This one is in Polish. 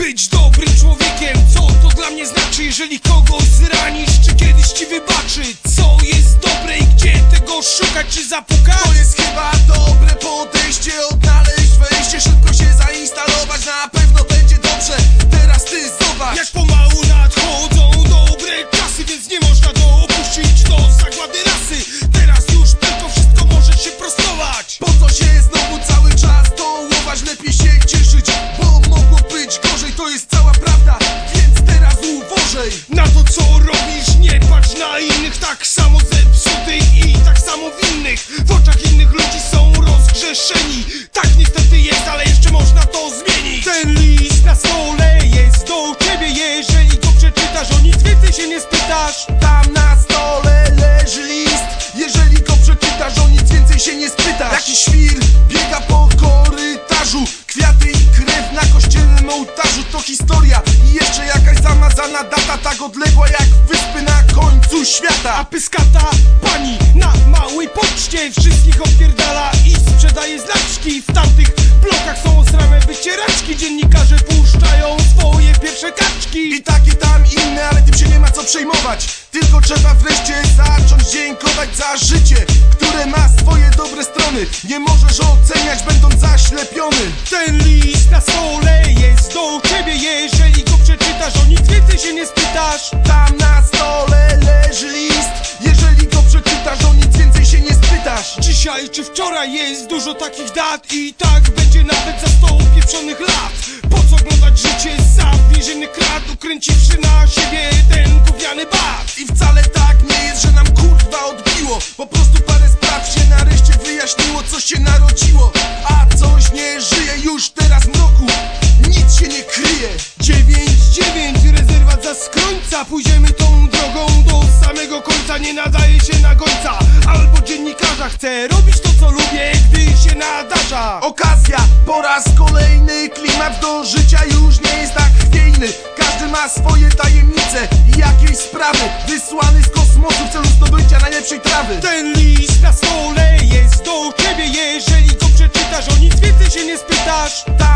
być dobrym człowiekiem? Co to dla mnie znaczy, jeżeli kogoś zranisz, czy kiedyś ci wybaczy? Co jest dobre i gdzie tego szukać, czy zapukać? To jest chyba dobre podejście Odnaleźć wejście, szybko się zainstalować historia i jeszcze jakaś zamazana data Tak odległa jak wyspy na końcu świata. A pyskata pani na małej poczcie Wszystkich opierdala i sprzedaje znaczki. W tamtych blokach są osrame wycieraczki. Dziennikarze puszczają swoje pierwsze kaczki. I takie tam inne, ale tym się nie ma co przejmować. Tylko trzeba wreszcie zacząć dziękować za życie Które ma swoje dobre strony. Nie możesz oceniać będąc zaślepiony się nie spytasz Tam na stole leży list. Jeżeli go przeczytasz, o nic więcej się nie spytasz. Dzisiaj czy wczoraj jest dużo takich dat I tak będzie nawet za sto pieprzonych lat. Po co oglądać życie za więzienny krat? Ukręciwszy na siebie ten gówniany bat. I wcale tak nie jest, że nam kurwa odbiło. Po prostu parę spraw się nareszcie wyjaśniło Co się narodziło, a coś nie żyje Już teraz mroku, nic się nie kryje. 9-9 za skrońca Pójdziemy tą drogą do samego końca. Nie nadaje się na gońca. Albo dziennikarza Chcę robić to co lubię, gdy się nadarza. Okazja, po raz kolejny. Klimat do życia już nie jest tak chwiejny Każdy ma swoje tajemnice i jakieś sprawy. Wysłany z kosmosu w celu zdobycia najlepszej trawy. Ten list na stole jest do ciebie. Jeżeli go przeczytasz, o nic więcej się nie spytasz. Spytasz